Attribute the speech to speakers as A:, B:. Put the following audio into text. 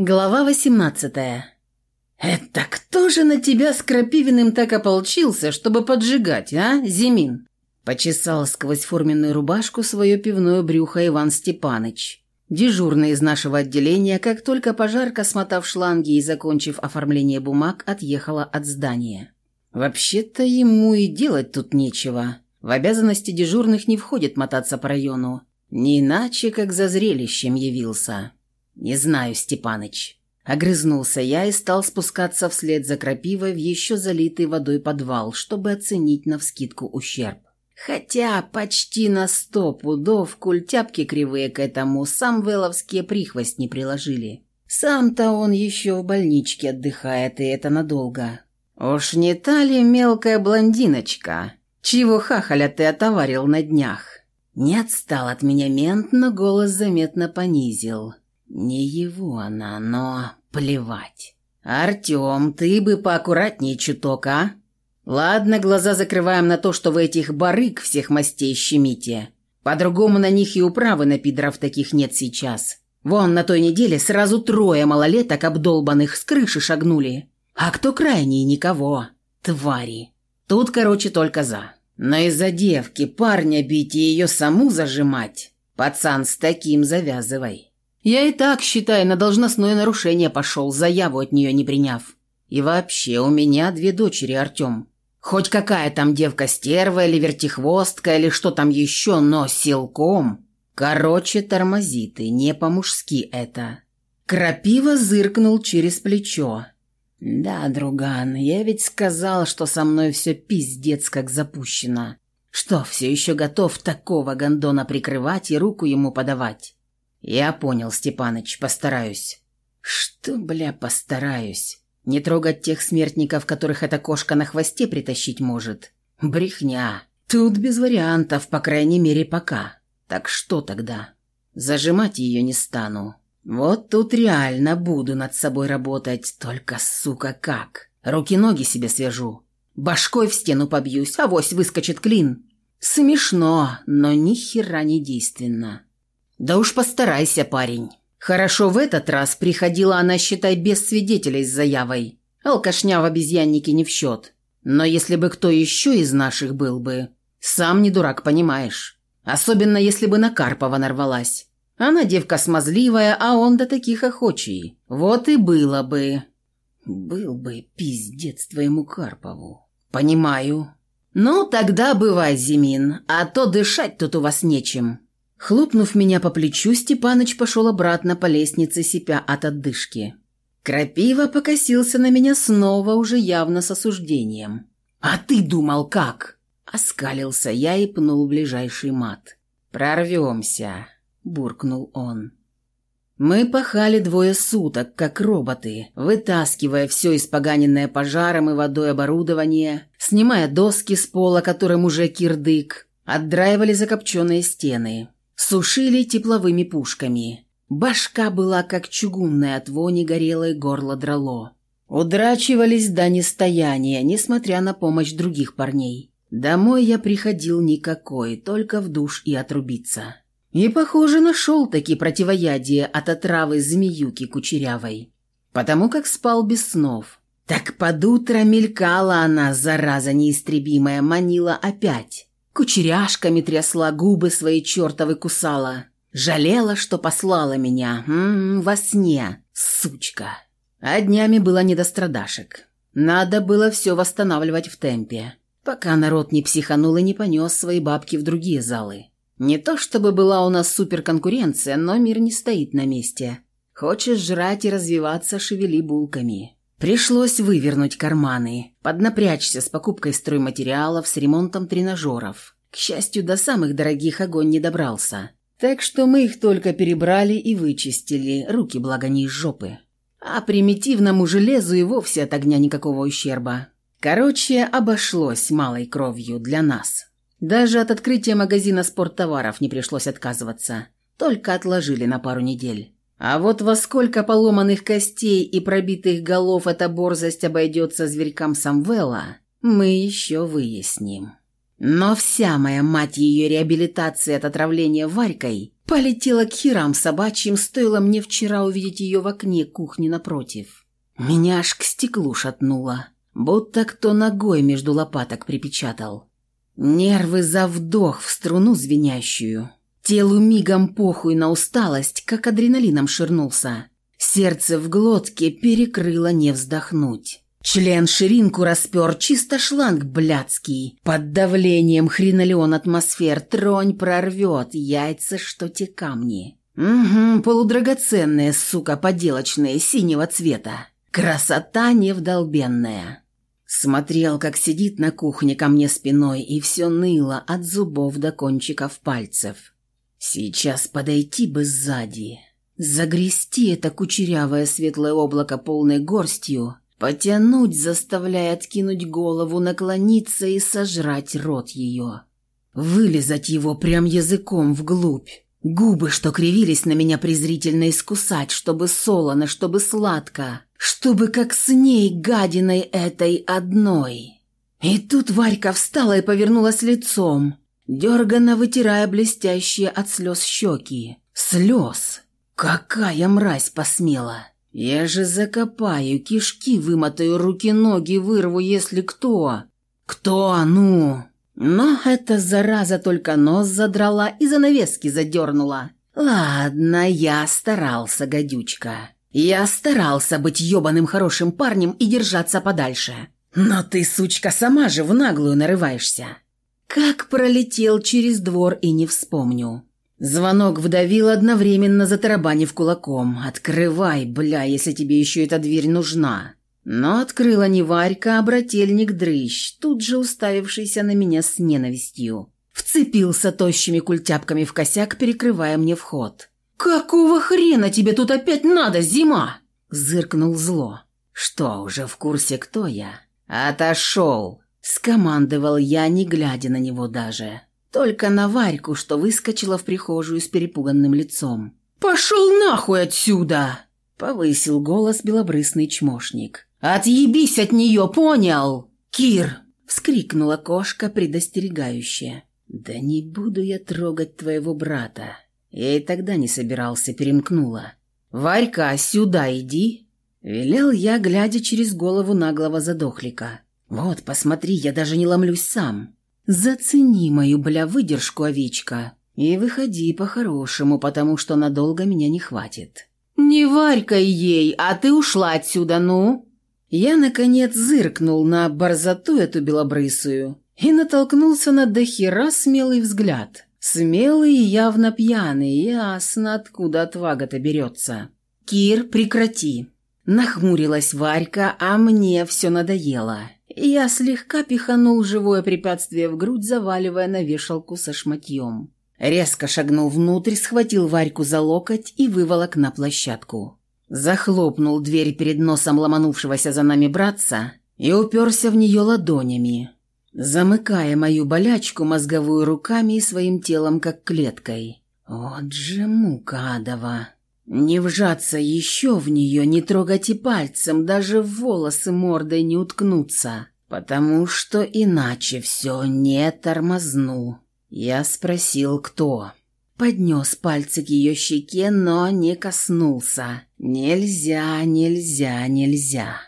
A: Глава восемнадцатая. «Это кто же на тебя с Крапивиным так ополчился, чтобы поджигать, а, Зимин?» Почесал сквозь форменную рубашку свое пивное брюхо Иван Степаныч. Дежурный из нашего отделения, как только пожарка, смотав шланги и закончив оформление бумаг, отъехала от здания. Вообще-то ему и делать тут нечего. В обязанности дежурных не входит мотаться по району. Не иначе, как за зрелищем явился. «Не знаю, Степаныч». Огрызнулся я и стал спускаться вслед за крапивой в еще залитый водой подвал, чтобы оценить навскидку ущерб. Хотя почти на сто пудов культяпки кривые к этому самвеловские прихвость не приложили. Сам-то он еще в больничке отдыхает, и это надолго. Уж не та ли мелкая блондиночка, чего хахаля ты отоварил на днях? Не отстал от меня мент, но голос заметно понизил. Не его она, но плевать. «Артем, ты бы поаккуратнее чуток, а? Ладно, глаза закрываем на то, что вы этих барыг всех мастей щемите. По-другому на них и управы на пидоров таких нет сейчас. Вон на той неделе сразу трое малолеток обдолбанных с крыши шагнули. А кто крайний, никого. Твари. Тут, короче, только за. Но из-за девки парня бить и ее саму зажимать. Пацан, с таким завязывай. Я и так, считай, на должностное нарушение пошел, заяву от нее не приняв. И вообще, у меня две дочери, Артем. Хоть какая там девка стерва или вертихвостка или что там еще, но силком. Короче, тормози ты, не по-мужски это. Крапива зыркнул через плечо. «Да, друган, я ведь сказал, что со мной все пиздец как запущено. Что, все еще готов такого гондона прикрывать и руку ему подавать?» «Я понял, Степаныч, постараюсь». «Что, бля, постараюсь? Не трогать тех смертников, которых эта кошка на хвосте притащить может? Брехня. Тут без вариантов, по крайней мере, пока. Так что тогда? Зажимать ее не стану. Вот тут реально буду над собой работать, только, сука, как? Руки-ноги себе свяжу. Башкой в стену побьюсь, авось выскочит клин. Смешно, но ни хера не действенно». «Да уж постарайся, парень». Хорошо, в этот раз приходила она, считай, без свидетелей с заявой. Алкашня в обезьяннике не в счет. Но если бы кто еще из наших был бы... Сам не дурак, понимаешь. Особенно, если бы на Карпова нарвалась. Она девка смазливая, а он до таких охочий. Вот и было бы... Был бы пиздец твоему Карпову. Понимаю. Ну, тогда бывай, Зимин, а то дышать тут у вас нечем. Хлопнув меня по плечу, Степаныч пошел обратно по лестнице, сипя от отдышки. Крапива покосился на меня снова, уже явно с осуждением. «А ты думал, как?» Оскалился я и пнул ближайший мат. «Прорвемся», — буркнул он. Мы пахали двое суток, как роботы, вытаскивая все испоганенное пожаром и водой оборудование, снимая доски с пола, которым уже кирдык, отдраивали закопченные стены. Сушили тепловыми пушками. Башка была как чугунная от вони горелой горло драло. Удрачивались до нестояния, несмотря на помощь других парней. Домой я приходил никакой, только в душ и отрубиться. И, похоже, нашел таки противоядие от отравы змеюки кучерявой. Потому как спал без снов. Так под утро мелькала она, зараза неистребимая, манила опять. Кучеряшками трясла, губы свои чертовы кусала. Жалела, что послала меня. М -м, во сне, сучка. А днями было не до страдашек. Надо было все восстанавливать в темпе, пока народ не психанул и не понес свои бабки в другие залы. Не то чтобы была у нас суперконкуренция, но мир не стоит на месте. Хочешь жрать и развиваться, шевели булками. Пришлось вывернуть карманы, поднапрячься с покупкой стройматериалов, с ремонтом тренажеров. К счастью, до самых дорогих огонь не добрался. Так что мы их только перебрали и вычистили, руки благо не из жопы. А примитивному железу и вовсе от огня никакого ущерба. Короче, обошлось малой кровью для нас. Даже от открытия магазина спорттоваров не пришлось отказываться. Только отложили на пару недель. А вот во сколько поломанных костей и пробитых голов эта борзость обойдется зверькам Самвела, мы еще выясним. Но вся моя, мать ее, реабилитация от отравления Варькой Полетела к херам собачьим, стоило мне вчера увидеть ее в окне кухни напротив. Меня аж к стеклу шатнуло, будто кто ногой между лопаток припечатал. Нервы за вдох в струну звенящую. Телу мигом похуй на усталость, как адреналином ширнулся. Сердце в глотке перекрыло не вздохнуть. Член ширинку распер, чисто шланг блядский. Под давлением хренолеон атмосфер тронь прорвет, яйца что те камни. Угу, полудрагоценные, сука, поделочные, синего цвета. Красота невдолбенная. Смотрел, как сидит на кухне ко мне спиной, и все ныло от зубов до кончиков пальцев. Сейчас подойти бы сзади, загрести это кучерявое светлое облако полной горстью, потянуть, заставляя откинуть голову, наклониться и сожрать рот ее. Вылезать его прям языком вглубь. Губы, что кривились на меня презрительно искусать, чтобы солоно, чтобы сладко, чтобы как с ней гадиной этой одной. И тут Варька встала и повернулась лицом, дерганно вытирая блестящие от слез щеки. Слез! Какая мразь посмела! Я же закопаю, кишки вымотаю, руки-ноги вырву, если кто. Кто, ну? Но эта зараза только нос задрала и занавески задернула. Ладно, я старался, гадючка. Я старался быть ебаным хорошим парнем и держаться подальше. Но ты, сучка, сама же в наглую нарываешься. Как пролетел через двор и не вспомню. Звонок вдавил одновременно, затарабанив кулаком. «Открывай, бля, если тебе еще эта дверь нужна». Но открыла не Варька, а брательник Дрыщ, тут же уставившийся на меня с ненавистью. Вцепился тощими культяпками в косяк, перекрывая мне вход. «Какого хрена тебе тут опять надо, зима?» Зыркнул зло. «Что, уже в курсе, кто я?» «Отошел!» Скомандовал я, не глядя на него даже. Только на Варьку, что выскочила в прихожую с перепуганным лицом. «Пошел нахуй отсюда!» Повысил голос белобрысный чмошник. «Отъебись от нее, понял?» «Кир!» — вскрикнула кошка предостерегающая. «Да не буду я трогать твоего брата». Я и тогда не собирался, перемкнула. «Варька, сюда иди!» Велел я, глядя через голову наглого задохлика. «Вот, посмотри, я даже не ломлюсь сам. Зацени мою, бля, выдержку, овечка, и выходи по-хорошему, потому что надолго меня не хватит». «Не варькай ей, а ты ушла отсюда, ну!» Я, наконец, зыркнул на борзоту эту белобрысую и натолкнулся на дохера смелый взгляд. Смелый и явно пьяный, ясно, откуда отвага-то берется. «Кир, прекрати!» Нахмурилась Варька, а мне все надоело. Я слегка пиханул живое препятствие в грудь, заваливая на вешалку со шматьем. Резко шагнул внутрь, схватил Варьку за локоть и выволок на площадку. Захлопнул дверь перед носом ломанувшегося за нами братца и уперся в нее ладонями, замыкая мою болячку мозговую руками и своим телом, как клеткой. Вот же мука адова. Не вжаться еще в нее, не трогать и пальцем, даже в волосы мордой не уткнуться, потому что иначе все не тормозну. Я спросил, кто. Поднес пальцы к ее щеке, но не коснулся. Нельзя, нельзя, нельзя.